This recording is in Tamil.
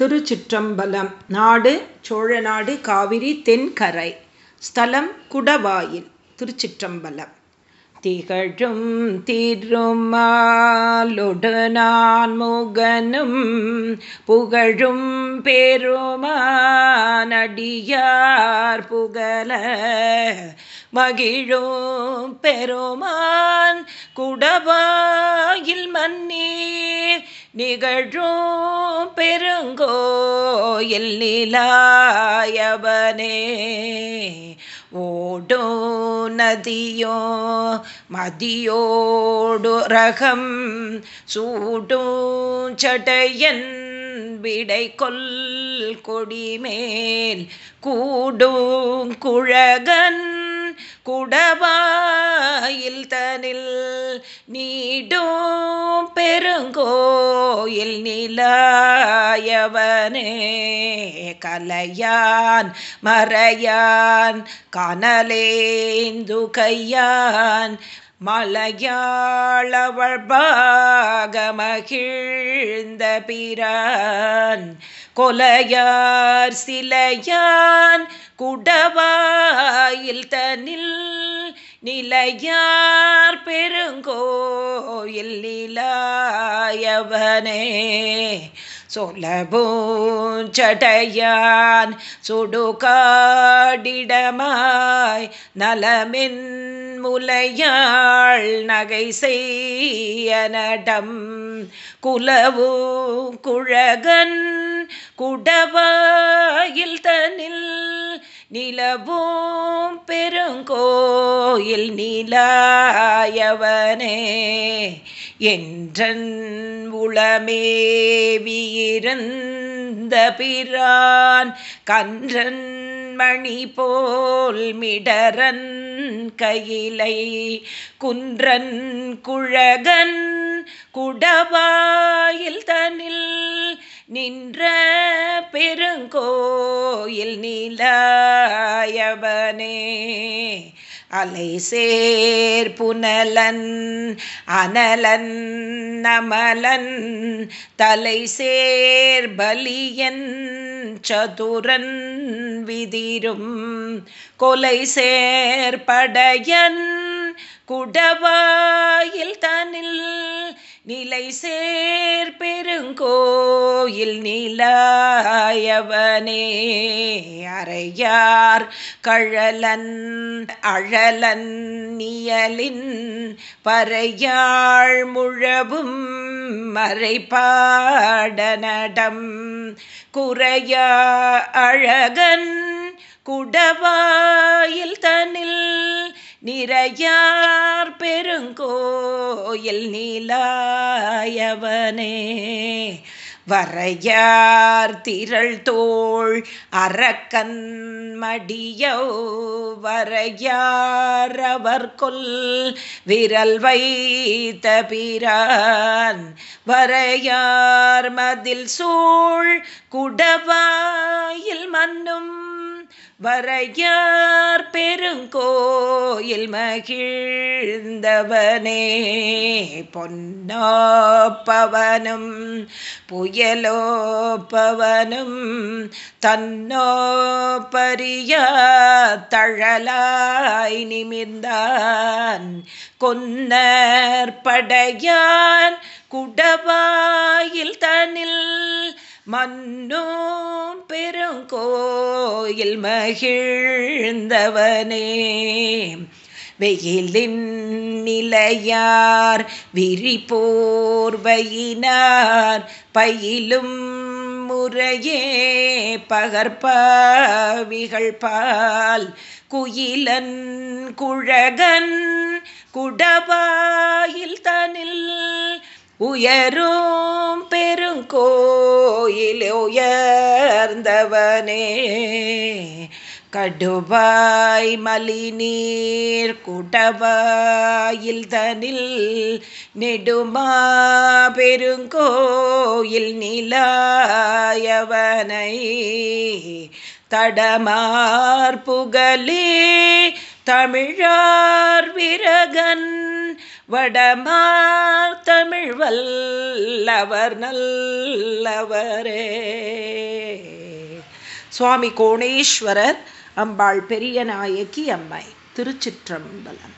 திருச்சிற்றம்பலம். நாடு சோழநாடு காவிரி தென்கரை ஸ்தலம் குடவாயில். திருச்சிற்றம்பலம். திகழும் திருமாலொடு நான் முகனும் புகழும் பெருமானடியார் புகழ மகிழும் பெருமான் குடவாயில் மன்னீர் நிகழும் பெருங்கோயில் நிலாயவனே. ஓடோ நதியோ மதியோடு ரகம் சூடும் சடையன் விடை கொல் கொடிமேல் கூடும் குழகன் குடவாயில் தனில் நீடும் பெருங்கோயில் நிலாயவனே. கலையான் மறையான் கனலேந்து கையான் மலையாளவள் பாகமகிழ்ந்த பிரான். கொலையார் சிலையான் குடவாயில் தனில் நிலையார் பெருங்கோயில் நிலாயவனே. சொல்லபூஞ்சடையான் சுடுகாடிடமாய் நலமென் முலையாள் நகை செய்யனடம் குலவோ குழகன் குடவா நிலவும் பெருங்கோயில் நிலாயவனே. என்றன் உளமேவியிருந்த பிரான் கன்றன் மணி போல் மிடரன் கையிலை. குன்றன் குழகன் குடவாயில் தனில் நின்ற பெருங்கோயில் நிலாயவனே அலை சேர் புனலன் அனலன் நமலன் தலை சேர் பலியன் சதுரன் விதிரும் கொலை சேர் படையன் குடவாயில் தனில் நிலை சேர் பெருங்கோ கோயில் நீலாயவனே அறையார் கழலன் அழலன் நியலின் பறையாள் முழவும் மறைபாடனடம். குறையா அழகன் குடவாயில் தனில் நிறையார் பெருங்கோயில் நீலாயவனே. வரையார் திரள் தோள் அரக்கன் மடியோ வரையார் கொல் விரல் வைத்த பிரான் வரையார் மதில் சூழ் குடவாயில் வரையார் பெருங்கோயில் மகிழ்ந்தவனே பொன்னோப்பவனும் புயலோப்பவனும் தன்னோ பரியா தழலாய் நிமிர்ந்தான். கொன்னற்படையான் குடவாயில் தனில் மன்னும் பெருங்கோயில் மகிழ்ந்தவனே. வெயிலின் நிலையார் விரிபோர்வையினார் பயிலும் முறையே பகற்பாவிகள் பால். குயிலன் குழகன் குடவாயில் தனில் உயரும் பெருங்கோயில் உயர்ந்தவனே. கடுவாய் மலிநீர் குடவாயில் தனில் நெடுமா பெருங்கோயில் நிலாயவனை. தடமார் புகழே தமிழார் விரகன் வடமார் தமிழ் வல்லவர் நல்லவரே. சுவாமி கோணேஸ்வரர் அம்பாள் பெரிய நாயகி அம்மை திருச்சிற்றம்பலம்.